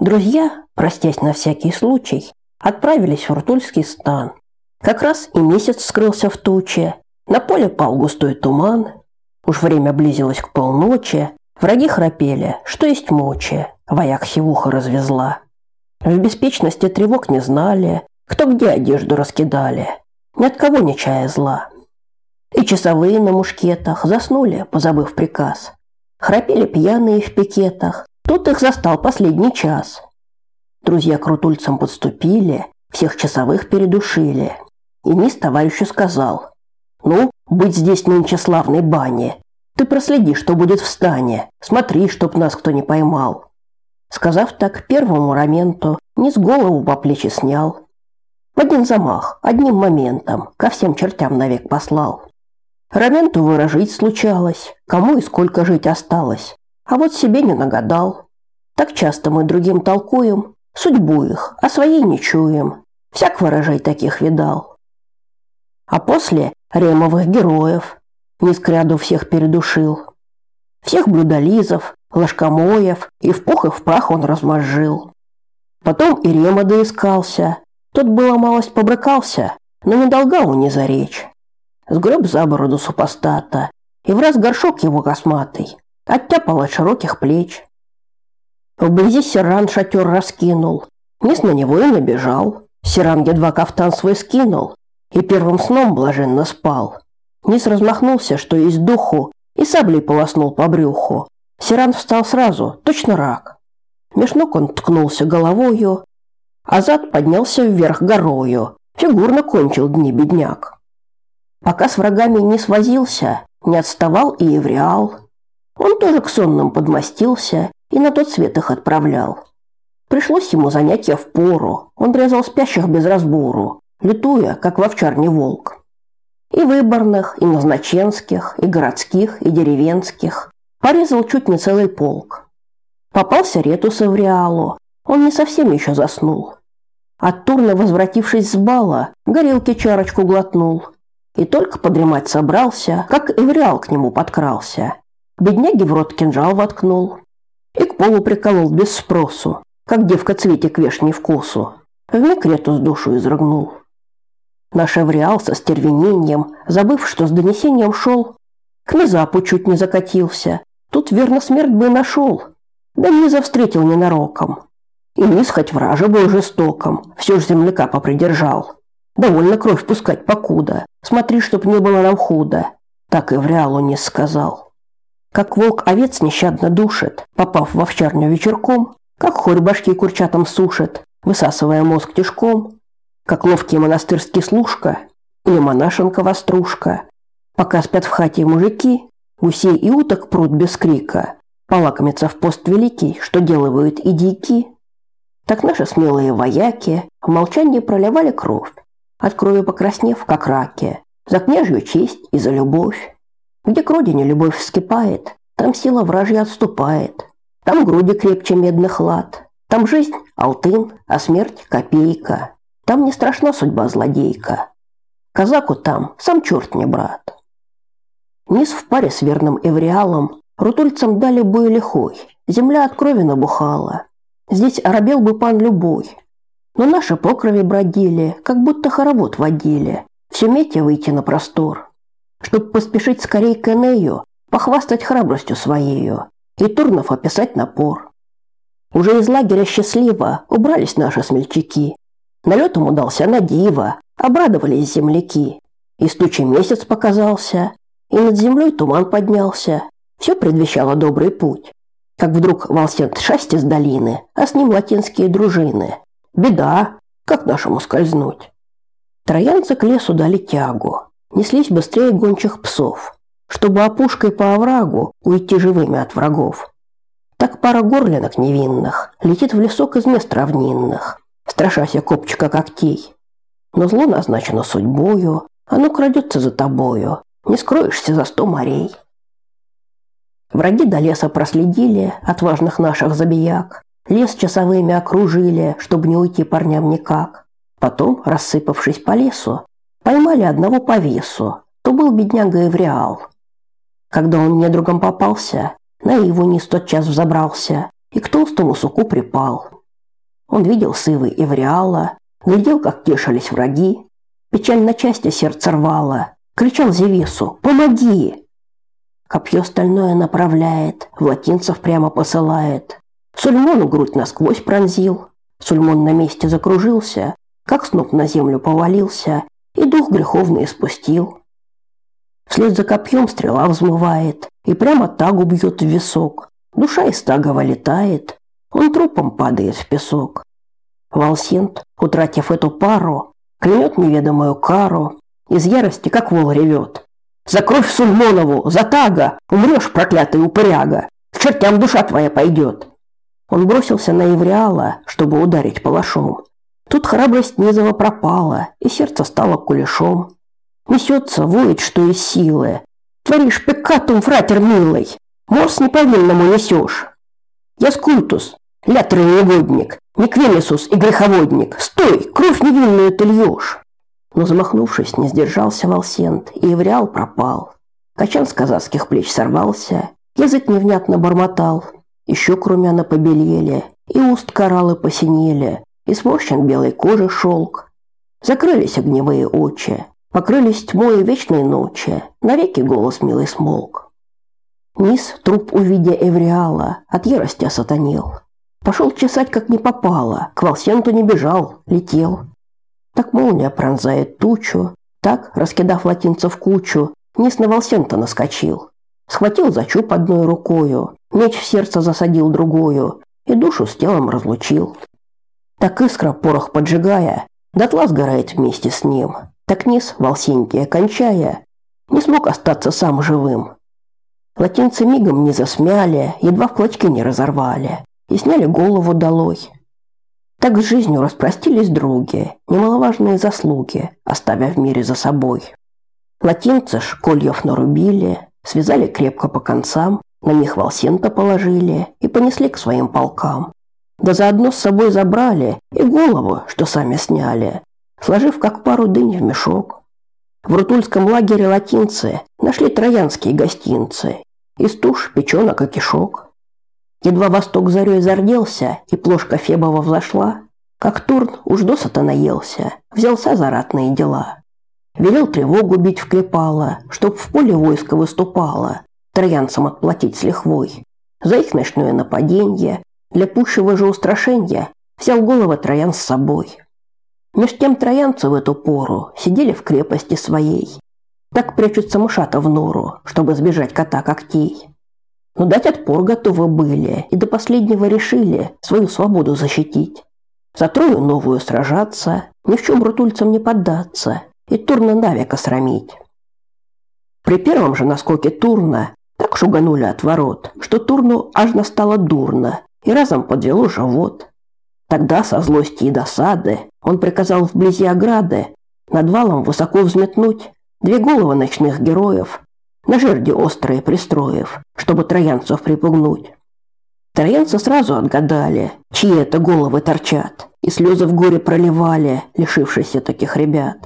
Друзья, простясь на всякий случай, отправились в Уртульский стан. Как раз и месяц скрылся в туче, на поле пал густой туман, уж время близилось к полночи, враги храпели, что есть мочи, вояк сивуха развезла. В беспечности тревог не знали, кто где одежду раскидали, ни от кого не чая зла. И часовые на мушкетах заснули, позабыв приказ. Храпели пьяные в пикетах, тут их застал последний час. Друзья к рутульцам подступили, всех часовых передушили. И низ товарищу сказал, «Ну, быть здесь нынче славной бане. Ты проследи, что будет в стане, смотри, чтоб нас кто не поймал». Сказав так, первому раменту низ голову по плечи снял. В один замах, одним моментом, ко всем чертям навек послал. Раменту выражить случалось, кому и сколько жить осталось, а вот себе не нагадал. Так часто мы другим толкуем, судьбу их, а своей не чуем. Всяк выражай таких видал. А после ремовых героев, низкряду всех передушил. Всех блюдолизов, ложкомоев и в пух и в прах он размозжил. Потом и Рема доискался, тот было малость побрыкался, но не долгал не за речь сгреб за бороду супостата, и враз горшок его косматый оттяпал от широких плеч. Вблизи Сиран шатер раскинул, низ на него и набежал. Сиран едва кафтан свой скинул и первым сном блаженно спал. Низ размахнулся, что есть духу, и саблей полоснул по брюху. Сиран встал сразу, точно рак. Меж ног он ткнулся головою, а зад поднялся вверх горою, фигурно кончил дни бедняк. Пока с врагами не свозился, не отставал и Евриал. Он тоже к сонным подмостился и на тот свет их отправлял. Пришлось ему занятия в пору, он резал спящих без разбору, летуя, как в овчарне волк. И выборных, и назначенских, и городских, и деревенских. Порезал чуть не целый полк. Попался Ретус Эвриалу, он не совсем еще заснул. От Турна, возвратившись с бала, горелки чарочку глотнул – и только подремать собрался, как Эвриал к нему подкрался. Бедняги в рот кинжал воткнул и к полу приколол без спросу, как девка цветик вешней вкусу. Вмиг рету с душу изрыгнул. Наш Эвриал со стервенением, забыв, что с донесением шел, к Мизапу чуть не закатился. Тут верно смерть бы нашел. Да Низа встретил ненароком. И Низ хоть враже был жестоком, все ж земляка попридержал. Довольно кровь пускать покуда. Смотри, чтоб не было нам худо. Так и в не сказал. Как волк овец нещадно душит, попав в овчарню вечерком, как хорь башки курчатам сушит, высасывая мозг тишком, как ловкий монастырский служка или монашенка-вострушка. Пока спят в хате мужики, гусей и уток прут без крика, полакомятся в пост великий, что делают и дики. Так наши смелые вояки в молчании проливали кровь, от крови покраснев, как раки, за княжью честь и за любовь. Где к родине любовь вскипает, там сила вражья отступает, там груди крепче медных лад, там жизнь – алтын, а смерть – копейка, там не страшна судьба злодейка. Казаку там сам черт не брат. Низ в паре с верным Эвриалом рутульцам дали бой лихой, земля от крови набухала. Здесь оробел бы пан любой, но наши покрови бродили, как будто хоровод водили, все метя выйти на простор. Чтоб поспешить скорей к Энею, похвастать храбростью своею и Турнов описать напор. Уже из лагеря счастливо убрались наши смельчаки. Налетом удался на диво, обрадовались земляки. И стучий месяц показался, и над землей туман поднялся. Все предвещало добрый путь. Как вдруг волсент шасти с долины, а с ним латинские дружины. Беда, как нашему скользнуть? Троянцы к лесу дали тягу, неслись быстрее гончих псов, чтобы опушкой по оврагу уйти живыми от врагов. Так пара горлинок невинных летит в лесок из мест равнинных, страшася копчика когтей. Но зло назначено судьбою, оно крадется за тобою, не скроешься за сто морей. Враги до леса проследили отважных наших забияк, Лес часовыми окружили, чтобы не уйти парням никак. Потом, рассыпавшись по лесу, поймали одного по весу. То был бедняга Эвриал. Когда он недругом попался, на его низ тот час взобрался и к толстому суку припал. Он видел сывы Эвриала, глядел, как тешились враги. Печаль на части сердце рвало. Кричал Зевесу «Помоги!» Копье стальное направляет, в латинцев прямо посылает. Сульмону грудь насквозь пронзил. Сульмон на месте закружился, как сноп на землю повалился, и дух греховный спустил. Вслед за копьем стрела взмывает, и прямо тагу бьет в висок. Душа из тага вылетает, он трупом падает в песок. Волсент, утратив эту пару, клянет неведомую кару, из ярости как вол ревет. «За кровь Сульмонову! За тага! Умрешь, проклятый упыряга! К чертям душа твоя пойдет!» Он бросился на Евриала, чтобы ударить палашом. Тут храбрость Низова пропала, и сердце стало кулешом. Несется, воет, что из силы. Творишь пекатум, фратер милый, морс неповинному несешь. Я скультус, лятрый негодник, Никвемисус и греховодник, стой, кровь невинную ты льешь. Но замахнувшись, не сдержался Волсент, и Евриал пропал. Качан с казацких плеч сорвался, язык невнятно бормотал, еще румяна побелели, и уст кораллы посинели, и сморщен белой кожи шелк. Закрылись огневые очи, покрылись тьмой вечной ночи, навеки голос милый смолк. Низ, труп увидя Эвриала, от ярости осатанел. Пошел чесать, как не попало, к Волсенту не бежал, летел. Так молния пронзает тучу, так, раскидав латинцев кучу, Низ на Волсента наскочил. Схватил за чуб одной рукою, меч в сердце засадил другую и душу с телом разлучил. Так искра, порох поджигая, дотла сгорает вместе с ним. Так низ, Волсентия кончая, не смог остаться сам живым. Латинцы мигом не засмяли, едва в клочки не разорвали и сняли голову долой. Так с жизнью распростились други, немаловажные заслуги, оставя в мире за собой. Латинцы ж кольев нарубили, связали крепко по концам, на них волсента положили и понесли к своим полкам. Да заодно с собой забрали и голову, что сами сняли, сложив как пару дынь в мешок. В Рутульском лагере латинцы нашли троянские гостинцы, из туш, печенок и кишок. Едва восток зарей зарделся и плошка Фебова взошла, как Турн уж досыта наелся, взялся за ратные дела. Велел тревогу бить в Клепало, чтоб в поле войско выступало, троянцам отплатить с лихвой. За их ночное нападение, для пущего же устрашения, взял головы троян с собой. Меж тем троянцы в эту пору сидели в крепости своей. Так прячутся мышата в нору, чтобы сбежать кота когтей. Но дать отпор готовы были и до последнего решили свою свободу защитить. За Трою новую сражаться, ни в чем рутульцам не поддаться и Турна навека срамить. При первом же наскоке Турна так шуганули от ворот, что Турну аж настало дурно и разом подвело живот. Тогда со злости и досады он приказал вблизи ограды над валом высоко взметнуть две головы ночных героев, на жерди острые пристроив, чтобы троянцев припугнуть. Троянцы сразу отгадали, чьи это головы торчат, и слезы в горе проливали, лишившись таких ребят.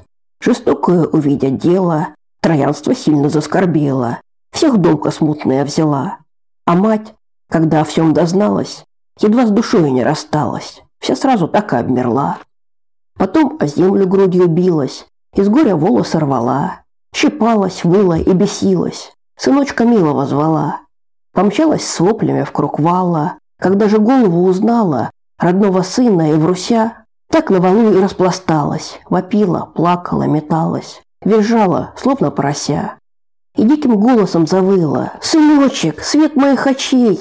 Жестокое увидя дело, троянство сильно заскорбело, всех думка смутная взяла. А мать, когда о всем дозналась, едва с душой не рассталась вся сразу так и обмерла. Потом о землю грудью билась, из горя волосы рвала, щипалась, выла и бесилась, сыночка милого звала. Помчалась с воплями в круг вала, когда же голову узнала, родного сына и вруся, так на валу и распласталась, вопила, плакала, металась, визжала, словно порося. И диким голосом завыла «Сыночек, свет моих очей,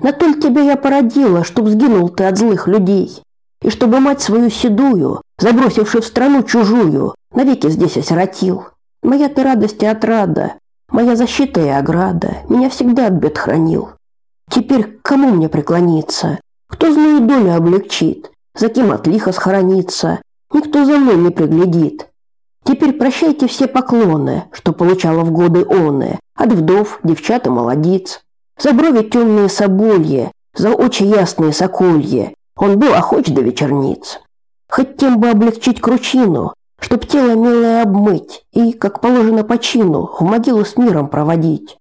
на толь тебя я породила, чтоб сгинул ты от злых людей, и чтобы мать свою седую, забросивши в страну чужую, навеки здесь осиротил. Моя ты радость и отрада, моя защита и ограда, меня всегда от бед хранил. Теперь к кому мне преклониться? Кто злую долю облегчит? За кем от лиха схорониться? Никто за мной не приглядит. Теперь прощайте все поклоны, что получала в годы оны, от вдов, девчат и молодиц. За брови темные соболье, за очи ясные соколье, он был охоч до вечерниц. Хоть тем бы облегчить кручину, чтоб тело милое обмыть и, как положено по чину, в могилу с миром проводить.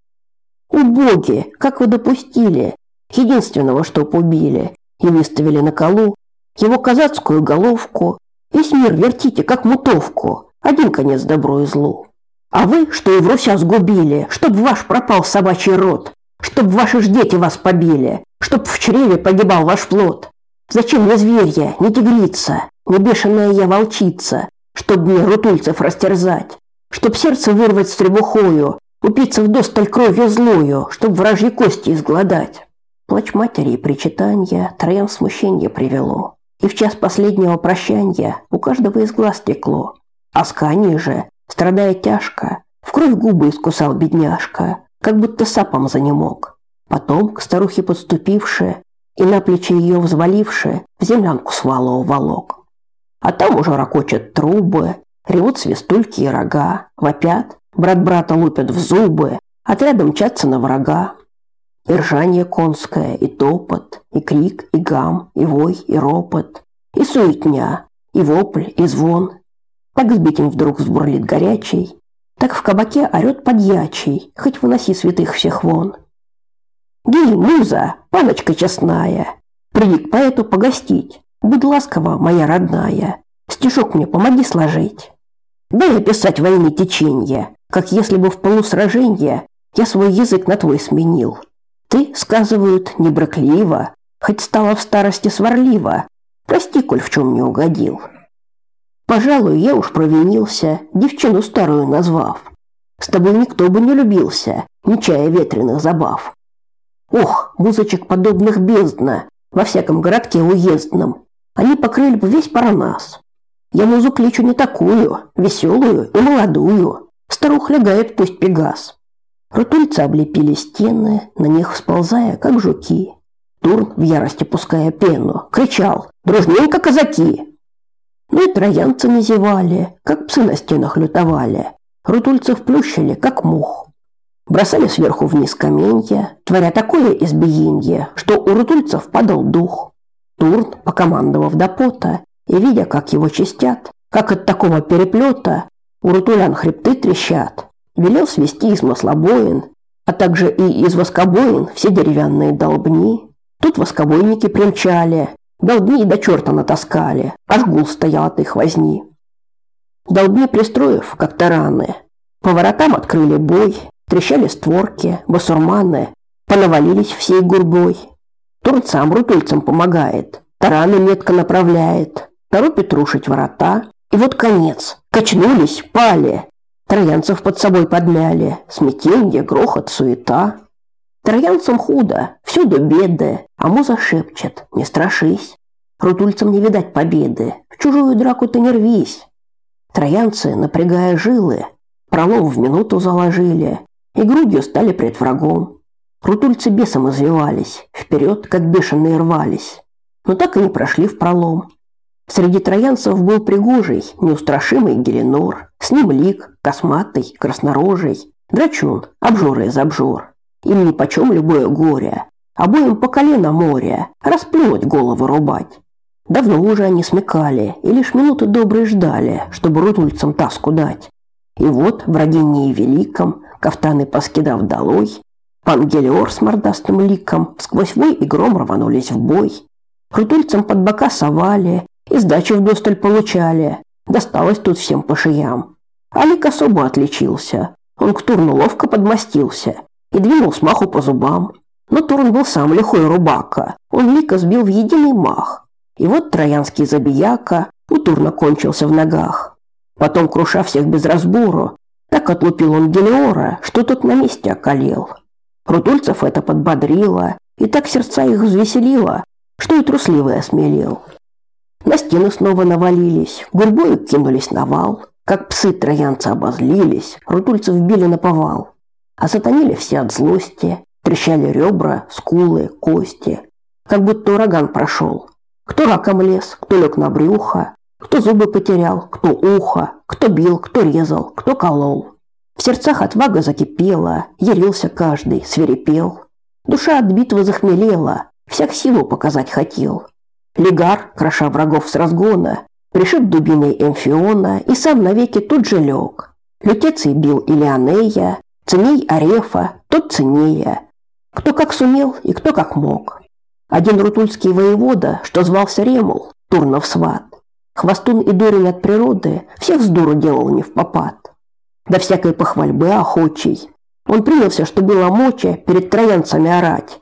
Убоги, как вы допустили, единственного, что убили, и выставили на колу, его казацкую головку. Весь мир вертите, как мутовку, один конец добру и злу. А вы, что и в Руся сгубили, чтоб ваш пропал собачий род, чтоб ваши ж дети вас побили, чтоб в чреве погибал ваш плод. Зачем мне зверья, не тигрица, не бешеная я волчица, чтоб мне рутульцев растерзать, чтоб сердце вырвать с требухою, упиться вдосталь кровью злую, чтоб вражьи кости изгладать. Плач матери и причитанья троям смущение привело, и в час последнего прощанья у каждого из глаз текло. Аскани же, страдая тяжко, в кровь губы искусал бедняжка, как будто сапом занемог. Потом, к старухе подступивши и на плечи ее взваливши, в землянку свало уволок. А там уже ракочат трубы, ревут свистульки и рога, вопят, брат брата лупят в зубы, отрядом мчатся на врага. И ржание конское, и топот, и крик, и гам, и вой, и ропот, и суетня, и вопль, и звон, так сбитень вдруг сбурлит горячий, так в кабаке орёт подьячий, хоть выноси святых всех вон. Гей, муза, паночка честная, приди к поэту погостить, будь ласкова, моя родная, стишок мне помоги сложить. Дай описать войны теченья, как если бы в полусраженье я свой язык на твой сменил. Ты, сказывают, не бракливо, хоть стала в старости сварлива, прости, коль в чем не угодил. Пожалуй, я уж провинился, девчину старую назвав. С тобой никто бы не любился, не чая ветреных забав. Ох, музычек подобных бездна, во всяком городке уездном. Они покрыли бы весь Парнас. Я музу кличу не такую, веселую и молодую. Старух лягает пусть пегас. Рутульцы облепили стены, на них сползая, как жуки. Турн, в ярости пуская пену, кричал «Дружненько, казаки!» Ну и троянцы назевали, как псы на стенах лютовали. Рутульцев плющили, как мух. Бросали сверху вниз каменья, творя такое избиенье, что у рутульцев падал дух. Турн, покомандовав до пота, и видя, как его чистят, как от такого переплета у рутулян хребты трещат, велел свести из маслобоин, а также и из воскобоин все деревянные долбни. Тут воскобойники примчали, Долбни до черта натаскали, аж гул стоял от их возни. Долбни пристроив, как тараны. По воротам открыли бой, трещали створки, басурманы, понавалились всей гурбой. Турцам, рутульцам помогает, тараны метко направляет, торопит рушить ворота. И вот конец, качнулись, пали, троянцев под собой подмяли, смятенье, грохот, суета. Троянцам худо, всюду беды, а муза шепчет, не страшись. Рутульцам не видать победы, в чужую драку ты не рвись. Троянцы, напрягая жилы, пролом в минуту заложили и грудью стали пред врагом. Рутульцы бесом извивались, вперед, как бешеные рвались, но так и не прошли в пролом. Среди троянцев был пригожий, неустрашимый Геленор, с ним лик, косматый, краснорожий, драчун, обжор из обжор. Им нипочем любое горе, обоим по колено море, расплюнуть головы рубать. Давно уже они смекали и лишь минуты добрые ждали, чтобы рутульцам таску дать. И вот в родении великом, кафтаны поскидав долой, пан Гелиор с мордастым ликом сквозь вой и гром рванулись в бой. Рутульцам под бока совали, и сдачи вдосталь получали, досталось тут всем по шеям. Алик особо отличился, он к турну ловко подмостился, и двинул смаху по зубам. Но Турн был сам лихой рубака. Он лика сбил в единый мах. И вот троянский забияка у Турна кончился в ногах. Потом, круша всех без разбору, так отлупил он Гелиора, что тот на месте околел. Рутульцев это подбодрило, и так сердца их взвеселило, что и трусливый осмелел. На стены снова навалились, гурьбою кинулись на вал. Как псы троянцы обозлились, рутульцев били на повал а сатанили все от злости, трещали ребра, скулы, кости, как будто ураган прошел. Кто раком лез, кто лег на брюхо, кто зубы потерял, кто ухо, кто бил, кто резал, кто колол. В сердцах отвага закипела, ярился каждый, свирепел. Душа от битвы захмелела, всяк силу показать хотел. Легар, кроша врагов с разгона, пришиб дубиной Эмфиона и сам навеки тут же лег. Лютеций бил Илианея, Ценей Арефа, тот ценнее. Кто как сумел и кто как мог. Один рутульский воевода, что звался Ремул, Турнов сват. Хвостун и дурень от природы всех с дуру делал не в попад. До всякой похвальбы охочий. Он принялся, что было мочи, перед троянцами орать.